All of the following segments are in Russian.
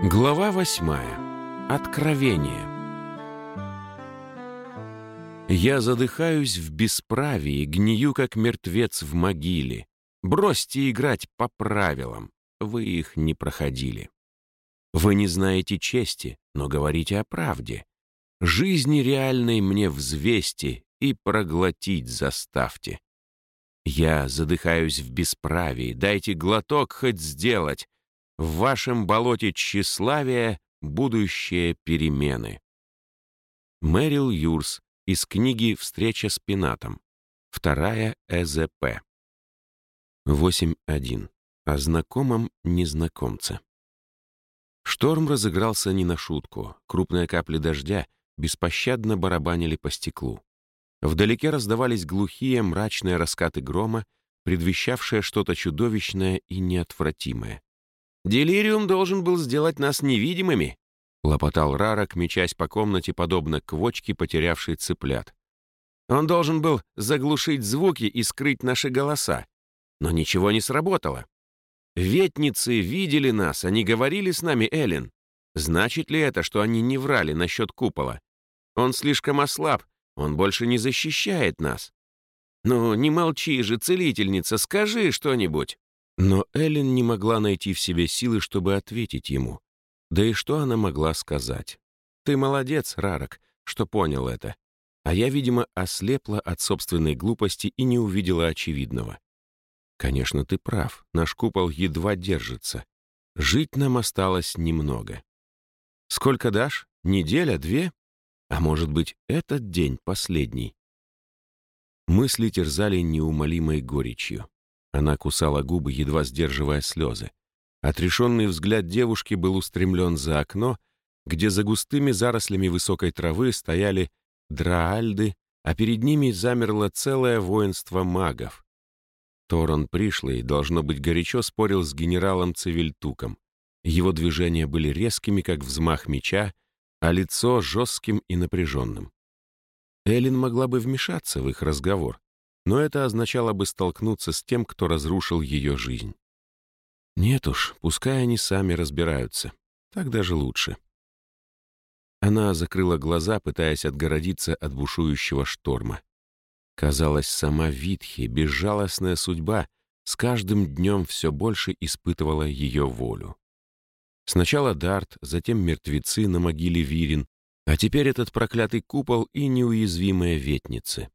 Глава восьмая. Откровение. Я задыхаюсь в бесправии, гнию, как мертвец в могиле. Бросьте играть по правилам, вы их не проходили. Вы не знаете чести, но говорите о правде. Жизни реальной мне взвесьте и проглотить заставьте. Я задыхаюсь в бесправии, дайте глоток хоть сделать. В вашем болоте тщеславия будущее перемены. Мэрил Юрс из книги «Встреча с пенатом». Вторая ЭЗП. 8.1. О знакомом незнакомце. Шторм разыгрался не на шутку. Крупные капли дождя беспощадно барабанили по стеклу. Вдалеке раздавались глухие, мрачные раскаты грома, предвещавшие что-то чудовищное и неотвратимое. «Делириум должен был сделать нас невидимыми», — лопотал Рарок, мечась по комнате, подобно квочке, потерявшей цыплят. «Он должен был заглушить звуки и скрыть наши голоса. Но ничего не сработало. Ветницы видели нас, они говорили с нами, Эллен. Значит ли это, что они не врали насчет купола? Он слишком ослаб, он больше не защищает нас. Ну, не молчи же, целительница, скажи что-нибудь. Но Эллен не могла найти в себе силы, чтобы ответить ему. Да и что она могла сказать? Ты молодец, Рарок, что понял это. А я, видимо, ослепла от собственной глупости и не увидела очевидного. Конечно, ты прав, наш купол едва держится. Жить нам осталось немного. Сколько дашь? Неделя, две? А может быть, этот день последний? Мысли терзали неумолимой горечью. Она кусала губы, едва сдерживая слезы. Отрешенный взгляд девушки был устремлен за окно, где за густыми зарослями высокой травы стояли драальды, а перед ними замерло целое воинство магов. Торон пришлый, должно быть, горячо спорил с генералом Цивильтуком. Его движения были резкими, как взмах меча, а лицо жестким и напряженным. Эллен могла бы вмешаться в их разговор, но это означало бы столкнуться с тем, кто разрушил ее жизнь. Нет уж, пускай они сами разбираются. Так даже лучше. Она закрыла глаза, пытаясь отгородиться от бушующего шторма. Казалось, сама Витхи, безжалостная судьба, с каждым днем все больше испытывала ее волю. Сначала Дарт, затем мертвецы на могиле Вирин, а теперь этот проклятый купол и неуязвимые ветницы.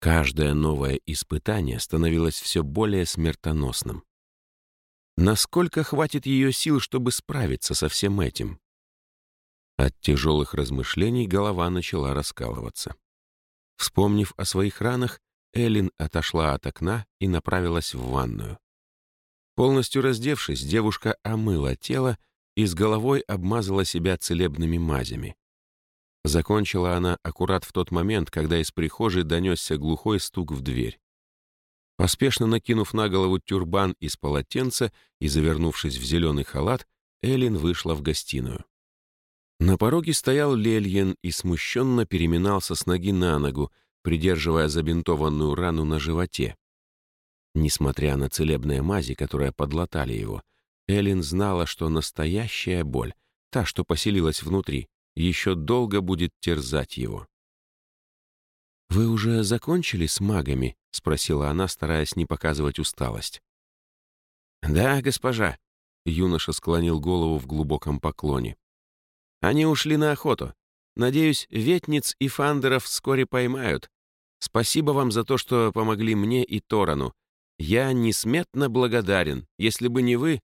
Каждое новое испытание становилось все более смертоносным. Насколько хватит ее сил, чтобы справиться со всем этим? От тяжелых размышлений голова начала раскалываться. Вспомнив о своих ранах, Эллин отошла от окна и направилась в ванную. Полностью раздевшись, девушка омыла тело и с головой обмазала себя целебными мазями. Закончила она аккурат в тот момент, когда из прихожей донесся глухой стук в дверь. Поспешно накинув на голову тюрбан из полотенца и завернувшись в зеленый халат, Эллин вышла в гостиную. На пороге стоял Лельен и смущенно переминался с ноги на ногу, придерживая забинтованную рану на животе. Несмотря на целебные мази, которые подлатали его, Эллен знала, что настоящая боль, та, что поселилась внутри, еще долго будет терзать его. «Вы уже закончили с магами?» — спросила она, стараясь не показывать усталость. «Да, госпожа», — юноша склонил голову в глубоком поклоне. «Они ушли на охоту. Надеюсь, ветниц и фандеров вскоре поймают. Спасибо вам за то, что помогли мне и Торану. Я несметно благодарен. Если бы не вы...»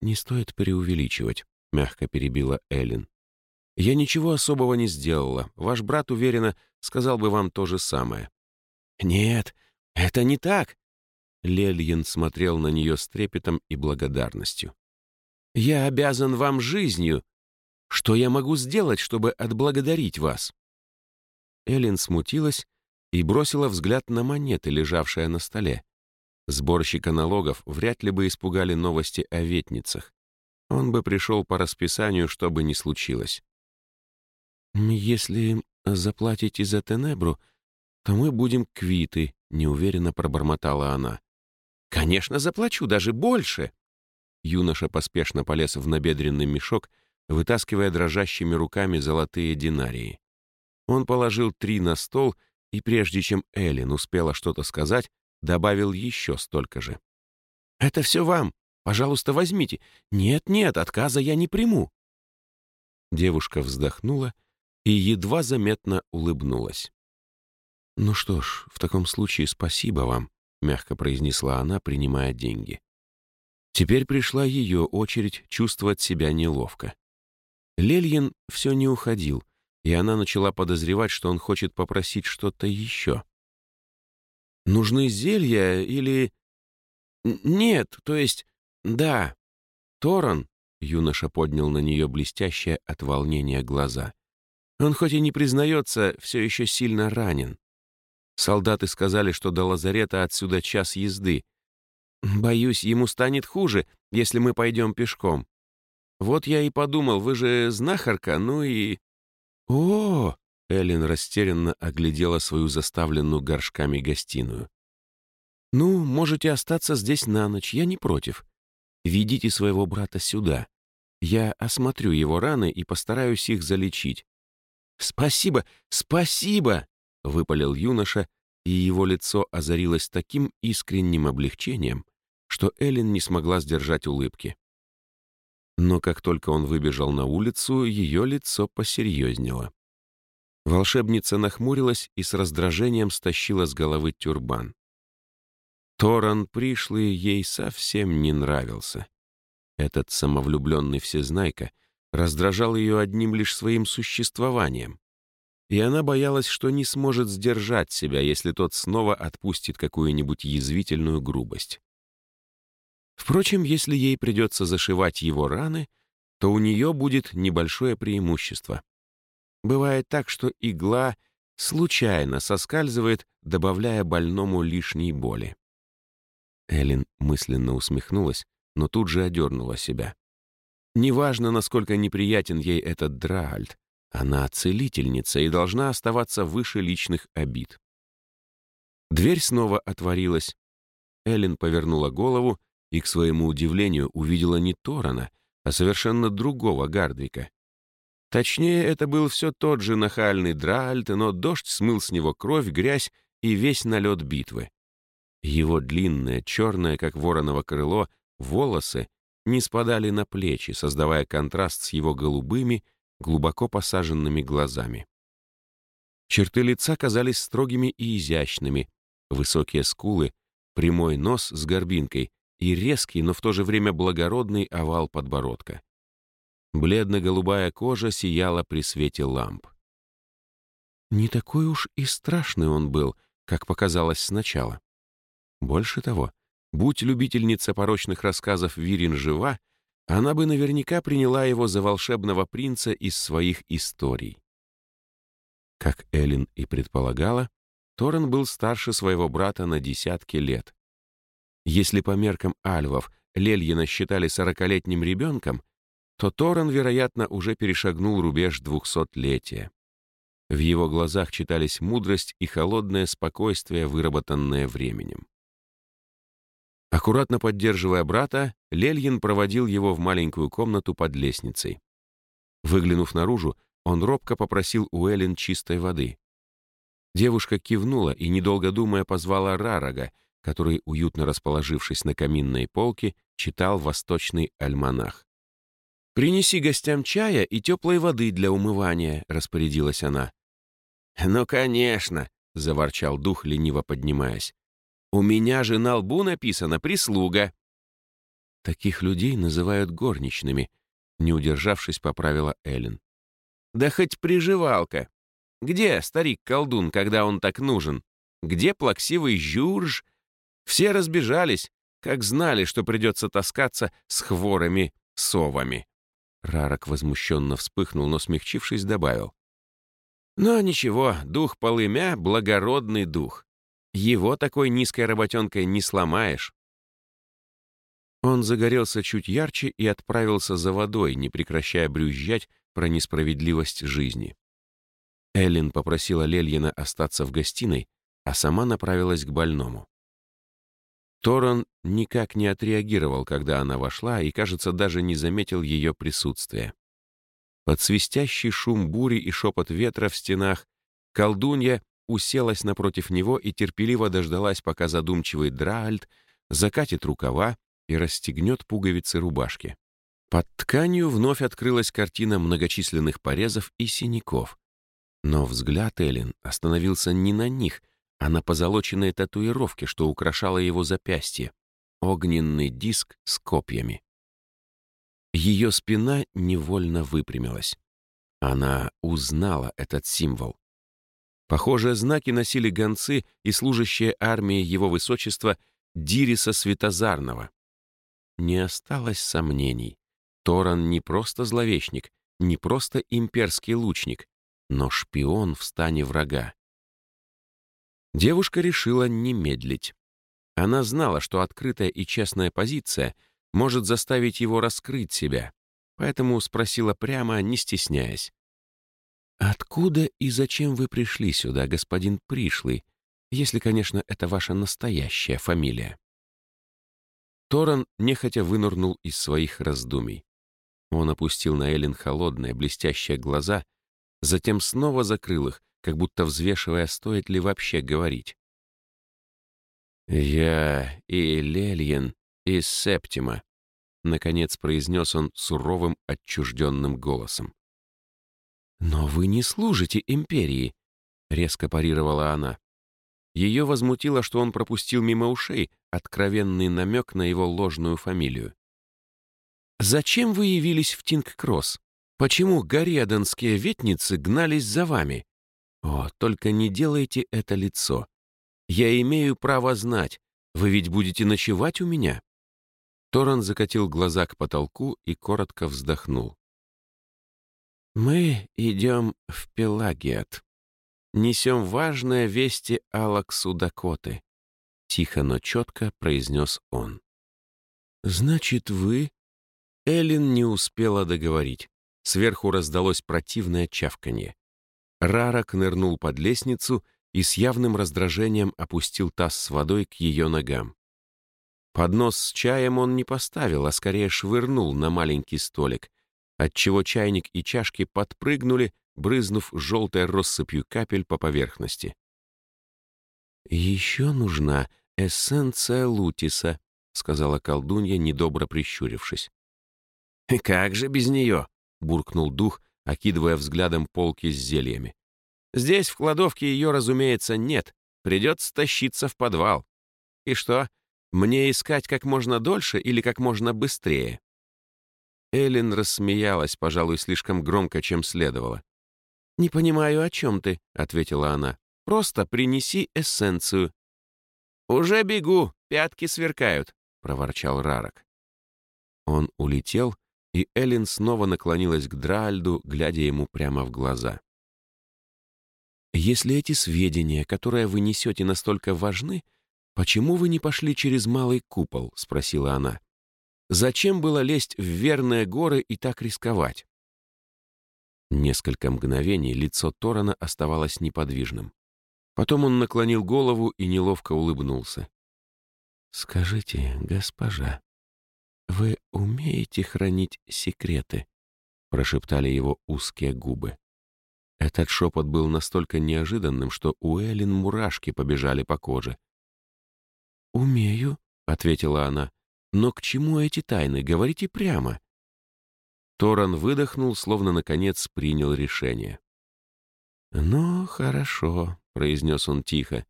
«Не стоит преувеличивать», — мягко перебила Эллен. «Я ничего особого не сделала. Ваш брат, уверенно, сказал бы вам то же самое». «Нет, это не так!» Лельен смотрел на нее с трепетом и благодарностью. «Я обязан вам жизнью. Что я могу сделать, чтобы отблагодарить вас?» Эллен смутилась и бросила взгляд на монеты, лежавшие на столе. Сборщика налогов вряд ли бы испугали новости о ветницах. Он бы пришел по расписанию, что бы ни случилось. «Если заплатите за Тенебру, то мы будем квиты», — неуверенно пробормотала она. «Конечно, заплачу, даже больше». юноша поспешно полез в набедренный мешок, вытаскивая дрожащими руками золотые динарии. Он положил три на стол и, прежде чем Эллен успела что-то сказать, добавил еще столько же. «Это все вам. Пожалуйста, возьмите. Нет-нет, отказа я не приму». Девушка вздохнула и едва заметно улыбнулась. «Ну что ж, в таком случае спасибо вам», — мягко произнесла она, принимая деньги. Теперь пришла ее очередь чувствовать себя неловко. Лельин все не уходил, и она начала подозревать, что он хочет попросить что-то еще. «Нужны зелья или...» «Нет, то есть... Да. Торон...» — юноша поднял на нее блестящие от волнения глаза. «Он хоть и не признается, все еще сильно ранен. Солдаты сказали, что до лазарета отсюда час езды. Боюсь, ему станет хуже, если мы пойдем пешком. Вот я и подумал, вы же знахарка, ну и... О! Эллен растерянно оглядела свою заставленную горшками гостиную. «Ну, можете остаться здесь на ночь, я не против. Ведите своего брата сюда. Я осмотрю его раны и постараюсь их залечить». «Спасибо, спасибо!» — выпалил юноша, и его лицо озарилось таким искренним облегчением, что Эллен не смогла сдержать улыбки. Но как только он выбежал на улицу, ее лицо посерьезнело. Волшебница нахмурилась и с раздражением стащила с головы тюрбан. Торан пришлый ей совсем не нравился. Этот самовлюбленный всезнайка раздражал ее одним лишь своим существованием и она боялась, что не сможет сдержать себя, если тот снова отпустит какую-нибудь язвительную грубость. Впрочем, если ей придется зашивать его раны, то у нее будет небольшое преимущество. Бывает так, что игла случайно соскальзывает, добавляя больному лишней боли. Эллен мысленно усмехнулась, но тут же одернула себя. Неважно, насколько неприятен ей этот Драальд, она целительница и должна оставаться выше личных обид. Дверь снова отворилась. Эллен повернула голову и, к своему удивлению, увидела не Торана, а совершенно другого Гардвика. Точнее, это был все тот же нахальный Дральт, но дождь смыл с него кровь, грязь и весь налет битвы. Его длинное, черное, как вороново крыло, волосы не спадали на плечи, создавая контраст с его голубыми, глубоко посаженными глазами. Черты лица казались строгими и изящными, высокие скулы, прямой нос с горбинкой и резкий, но в то же время благородный овал подбородка. Бледно-голубая кожа сияла при свете ламп. Не такой уж и страшный он был, как показалось сначала. Больше того, будь любительница порочных рассказов Вирин жива, она бы наверняка приняла его за волшебного принца из своих историй. Как Эллен и предполагала, Торрен был старше своего брата на десятки лет. Если по меркам альвов Лельина считали сорокалетним ребенком, то Торрен, вероятно, уже перешагнул рубеж двухсотлетия. В его глазах читались мудрость и холодное спокойствие, выработанное временем. Аккуратно поддерживая брата, Лельин проводил его в маленькую комнату под лестницей. Выглянув наружу, он робко попросил у Эллен чистой воды. Девушка кивнула и, недолго думая, позвала Рарага, который, уютно расположившись на каминной полке, читал восточный альманах. «Принеси гостям чая и теплой воды для умывания», — распорядилась она. «Ну, конечно», — заворчал дух, лениво поднимаясь. У меня же на лбу написано «прислуга». Таких людей называют горничными, не удержавшись, поправила Эллен. Да хоть приживалка. Где старик-колдун, когда он так нужен? Где плаксивый Жюрж? Все разбежались, как знали, что придется таскаться с хворыми совами. Рарок возмущенно вспыхнул, но, смягчившись, добавил. Но ничего, дух полымя — благородный дух. Его такой низкой работенкой не сломаешь. Он загорелся чуть ярче и отправился за водой, не прекращая брюзжать про несправедливость жизни. Эллен попросила Лельина остаться в гостиной, а сама направилась к больному. Торон никак не отреагировал, когда она вошла, и, кажется, даже не заметил ее присутствия. Под свистящий шум бури и шепот ветра в стенах колдунья уселась напротив него и терпеливо дождалась, пока задумчивый Драальд закатит рукава и расстегнет пуговицы рубашки. Под тканью вновь открылась картина многочисленных порезов и синяков. Но взгляд Эллен остановился не на них, а на позолоченной татуировке, что украшало его запястье. Огненный диск с копьями. Ее спина невольно выпрямилась. Она узнала этот символ. Похожие знаки носили гонцы и служащие армии его высочества Дириса Светозарного. Не осталось сомнений. Торан не просто зловещник, не просто имперский лучник, но шпион в стане врага. Девушка решила не медлить. Она знала, что открытая и честная позиция может заставить его раскрыть себя, поэтому спросила прямо, не стесняясь. «Откуда и зачем вы пришли сюда, господин Пришлый, если, конечно, это ваша настоящая фамилия?» Торан нехотя вынырнул из своих раздумий. Он опустил на Эллен холодные, блестящие глаза, затем снова закрыл их, как будто взвешивая, стоит ли вообще говорить. «Я и Лельен из Септима», — наконец произнес он суровым, отчужденным голосом. «Но вы не служите империи», — резко парировала она. Ее возмутило, что он пропустил мимо ушей откровенный намек на его ложную фамилию. «Зачем вы явились в Тинг-Кросс? Почему горедонские ветницы гнались за вами? О, только не делайте это лицо. Я имею право знать. Вы ведь будете ночевать у меня?» Торан закатил глаза к потолку и коротко вздохнул. «Мы идем в Пелагиат. Несем важные вести Алаксу Дакоты», — тихо, но четко произнес он. «Значит, вы...» Эллен не успела договорить. Сверху раздалось противное чавканье. Рарок нырнул под лестницу и с явным раздражением опустил таз с водой к ее ногам. Поднос с чаем он не поставил, а скорее швырнул на маленький столик, отчего чайник и чашки подпрыгнули, брызнув желтой россыпью капель по поверхности. «Еще нужна эссенция лутиса», — сказала колдунья, недобро прищурившись. «Как же без нее?» — буркнул дух, окидывая взглядом полки с зельями. «Здесь, в кладовке, ее, разумеется, нет. Придется тащиться в подвал. И что, мне искать как можно дольше или как можно быстрее?» Эллен рассмеялась, пожалуй, слишком громко, чем следовало. «Не понимаю, о чем ты», — ответила она. «Просто принеси эссенцию». «Уже бегу, пятки сверкают», — проворчал Рарок. Он улетел, и Эллен снова наклонилась к Дральду, глядя ему прямо в глаза. «Если эти сведения, которые вы несете, настолько важны, почему вы не пошли через малый купол?» — спросила она. «Зачем было лезть в верные горы и так рисковать?» Несколько мгновений лицо Торана оставалось неподвижным. Потом он наклонил голову и неловко улыбнулся. «Скажите, госпожа, «Вы умеете хранить секреты?» — прошептали его узкие губы. Этот шепот был настолько неожиданным, что у Эллен мурашки побежали по коже. «Умею», — ответила она. «Но к чему эти тайны? Говорите прямо». Торан выдохнул, словно, наконец, принял решение. «Ну, хорошо», — произнес он тихо.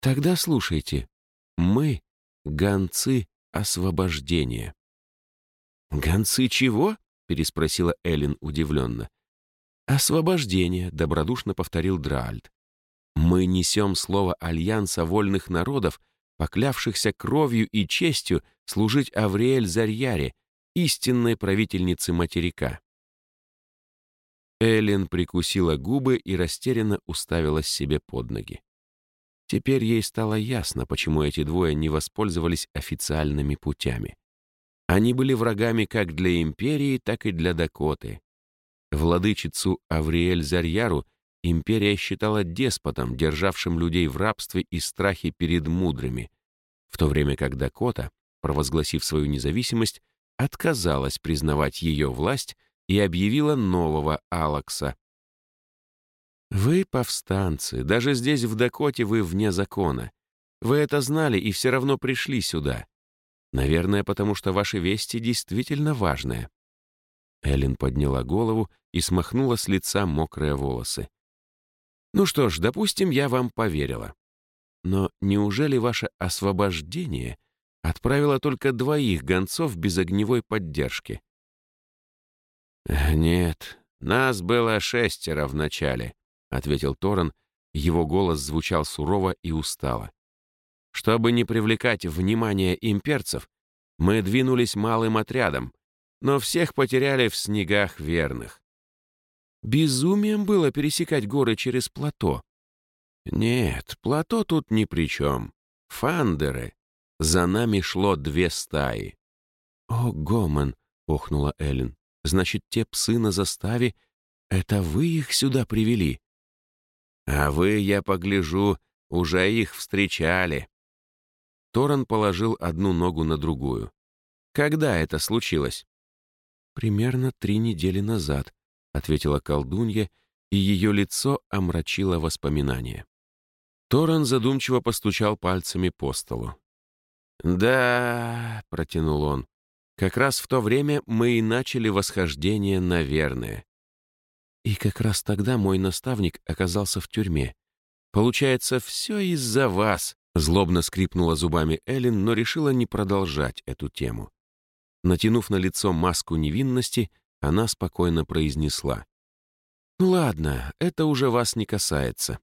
«Тогда слушайте. Мы — гонцы освобождения». «Гонцы чего?» — переспросила Эллен удивленно. «Освобождение», — добродушно повторил Драальд. «Мы несем слово Альянса вольных народов, поклявшихся кровью и честью служить Авриэль Зарьяре, истинной правительнице материка». Эллен прикусила губы и растерянно уставилась себе под ноги. Теперь ей стало ясно, почему эти двое не воспользовались официальными путями. Они были врагами как для империи, так и для Дакоты. Владычицу Авриэль Зарьяру империя считала деспотом, державшим людей в рабстве и страхе перед мудрыми. в то время как Дакота, провозгласив свою независимость, отказалась признавать ее власть и объявила нового Алакса. «Вы повстанцы, даже здесь, в Дакоте, вы вне закона. Вы это знали и все равно пришли сюда. Наверное, потому что ваши вести действительно важные». Эллен подняла голову и смахнула с лица мокрые волосы. «Ну что ж, допустим, я вам поверила. Но неужели ваше освобождение отправило только двоих гонцов без огневой поддержки?» «Нет, нас было шестеро вначале», — ответил Торан. Его голос звучал сурово и устало. Чтобы не привлекать внимание имперцев, мы двинулись малым отрядом, но всех потеряли в снегах верных. Безумием было пересекать горы через плато. Нет, плато тут ни при чем. Фандеры. За нами шло две стаи. «О, Гомон!» — охнула Эллен. «Значит, те псы на заставе — это вы их сюда привели?» «А вы, я погляжу, уже их встречали». Торан положил одну ногу на другую. «Когда это случилось?» «Примерно три недели назад», — ответила колдунья, и ее лицо омрачило воспоминание. Торан задумчиво постучал пальцами по столу. «Да», — протянул он, — «как раз в то время мы и начали восхождение на верное. И как раз тогда мой наставник оказался в тюрьме. Получается, все из-за вас», — злобно скрипнула зубами Эллен, но решила не продолжать эту тему. Натянув на лицо маску невинности, она спокойно произнесла. «Ну ладно, это уже вас не касается.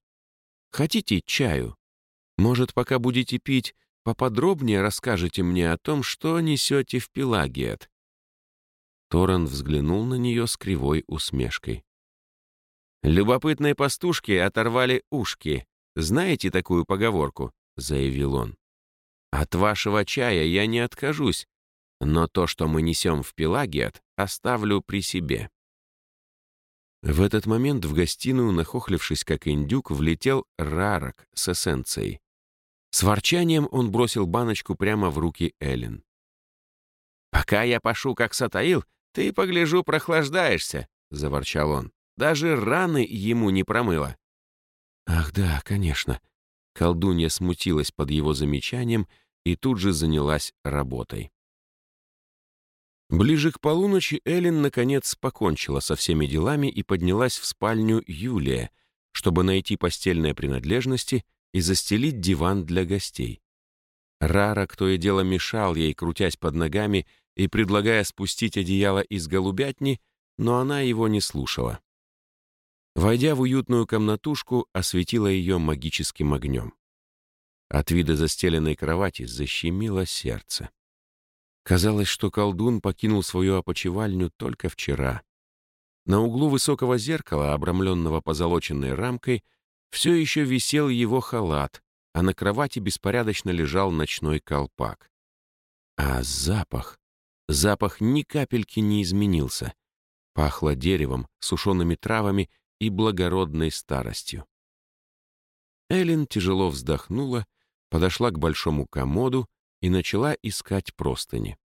Хотите чаю? Может, пока будете пить, поподробнее расскажете мне о том, что несете в Пелагиат?» Торрен взглянул на нее с кривой усмешкой. «Любопытные пастушки оторвали ушки. Знаете такую поговорку?» — заявил он. «От вашего чая я не откажусь, но то, что мы несем в Пелагиат, оставлю при себе». В этот момент в гостиную, нахохлившись как индюк, влетел Рарок с эссенцией. С ворчанием он бросил баночку прямо в руки Эллен. «Пока я пашу, как Сатаил, ты, погляжу, прохлаждаешься», — заворчал он. «Даже раны ему не промыло». «Ах да, конечно». Колдунья смутилась под его замечанием и тут же занялась работой. Ближе к полуночи Эллен, наконец, покончила со всеми делами и поднялась в спальню Юлия, чтобы найти постельные принадлежности и застелить диван для гостей. Рара, кто и дело мешал ей, крутясь под ногами и предлагая спустить одеяло из голубятни, но она его не слушала. Войдя в уютную комнатушку, осветила ее магическим огнем. От вида застеленной кровати защемило сердце. Казалось, что колдун покинул свою опочивальню только вчера. На углу высокого зеркала, обрамленного позолоченной рамкой, все еще висел его халат, а на кровати беспорядочно лежал ночной колпак. А запах... Запах ни капельки не изменился. Пахло деревом, сушеными травами и благородной старостью. Эллен тяжело вздохнула, подошла к большому комоду и начала искать простыни.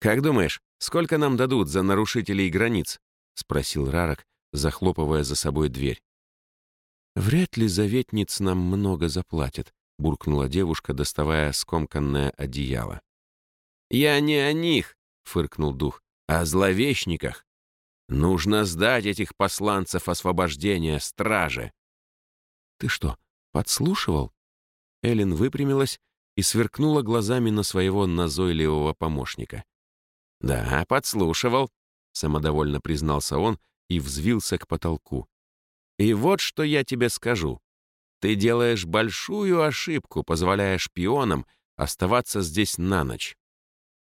«Как думаешь, сколько нам дадут за нарушителей границ?» — спросил Рарок, захлопывая за собой дверь. «Вряд ли заветниц нам много заплатят», — буркнула девушка, доставая скомканное одеяло. «Я не о них», — фыркнул дух, — «а о зловещниках. Нужно сдать этих посланцев освобождения страже». «Ты что, подслушивал?» Эллен выпрямилась и сверкнула глазами на своего назойливого помощника. «Да, подслушивал», — самодовольно признался он и взвился к потолку. «И вот что я тебе скажу. Ты делаешь большую ошибку, позволяя шпионам оставаться здесь на ночь.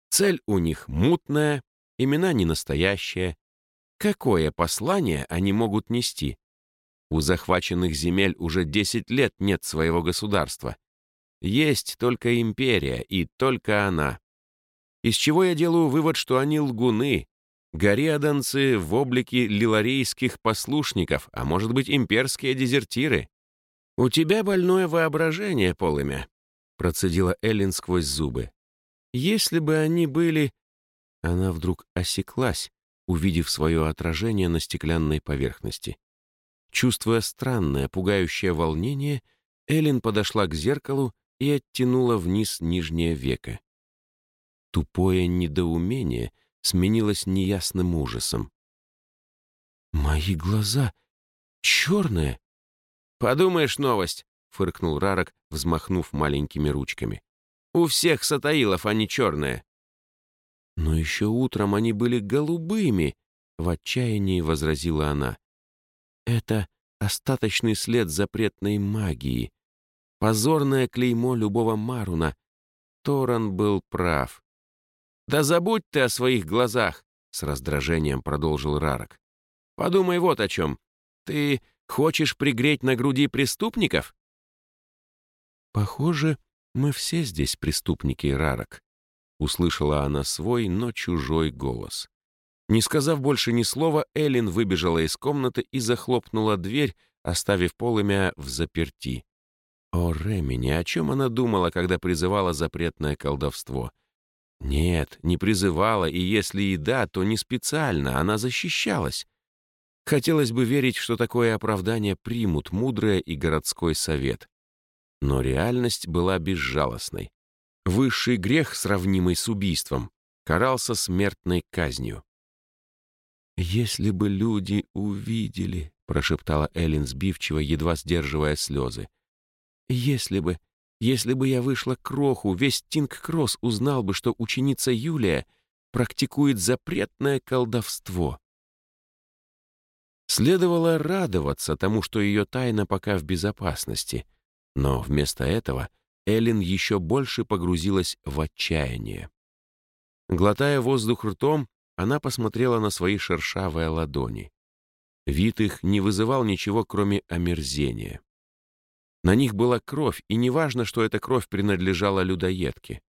Цель у них мутная, имена не настоящие. Какое послание они могут нести? У захваченных земель уже 10 лет нет своего государства. Есть только империя, и только она. Из чего я делаю вывод, что они лгуны, гориаданцы в облике лиларейских послушников, а может быть, имперские дезертиры. У тебя больное воображение, Полымя. процедила Эллен сквозь зубы. «Если бы они были...» Она вдруг осеклась, увидев свое отражение на стеклянной поверхности. Чувствуя странное, пугающее волнение, Эллен подошла к зеркалу и оттянула вниз нижнее веко. Тупое недоумение сменилось неясным ужасом. «Мои глаза черные!» «Подумаешь, новость!» — фыркнул Рарок, взмахнув маленькими ручками. «У всех сатаилов они черные!» «Но еще утром они были голубыми!» — в отчаянии возразила она. «Это остаточный след запретной магии, позорное клеймо любого Маруна. Торан был прав. «Да забудь ты о своих глазах!» — с раздражением продолжил Рарок. «Подумай вот о чем. Ты хочешь пригреть на груди преступников?» «Похоже, мы все здесь преступники, Рарок», — услышала она свой, но чужой голос. Не сказав больше ни слова, Эллен выбежала из комнаты и захлопнула дверь, оставив полымя в заперти. О, Ремени, о чем она думала, когда призывала запретное колдовство? Нет, не призывала, и если и да, то не специально, она защищалась. Хотелось бы верить, что такое оправдание примут мудрое и городской совет. Но реальность была безжалостной. Высший грех, сравнимый с убийством, карался смертной казнью. «Если бы люди увидели», — прошептала Эллен сбивчиво, едва сдерживая слезы. «Если бы, если бы я вышла Кроху, весь Тинг-Кросс узнал бы, что ученица Юлия практикует запретное колдовство. Следовало радоваться тому, что ее тайна пока в безопасности, но вместо этого Эллен еще больше погрузилась в отчаяние. Глотая воздух ртом, она посмотрела на свои шершавые ладони. Вид их не вызывал ничего, кроме омерзения. На них была кровь, и неважно, что эта кровь принадлежала людоедке.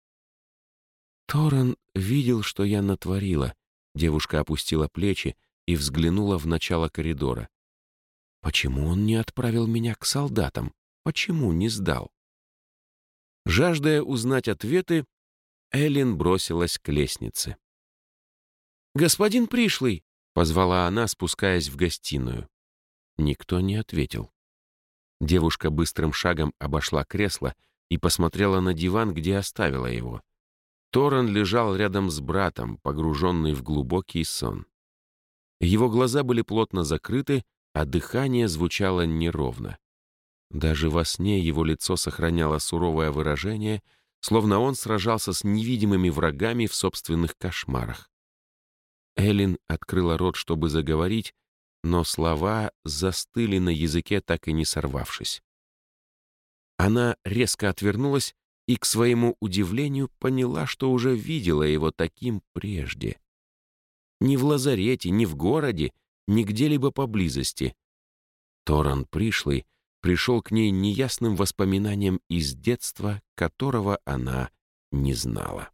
Торрен видел, что я натворила. Девушка опустила плечи и взглянула в начало коридора. Почему он не отправил меня к солдатам? Почему не сдал? Жаждая узнать ответы, Эллен бросилась к лестнице. «Господин пришлый!» — позвала она, спускаясь в гостиную. Никто не ответил. Девушка быстрым шагом обошла кресло и посмотрела на диван, где оставила его. Торрен лежал рядом с братом, погруженный в глубокий сон. Его глаза были плотно закрыты, а дыхание звучало неровно. Даже во сне его лицо сохраняло суровое выражение, словно он сражался с невидимыми врагами в собственных кошмарах. Эллен открыла рот, чтобы заговорить, но слова застыли на языке, так и не сорвавшись. Она резко отвернулась и, к своему удивлению, поняла, что уже видела его таким прежде. Ни в лазарете, ни в городе, ни где-либо поблизости. Торан пришлый пришел к ней неясным воспоминанием из детства, которого она не знала.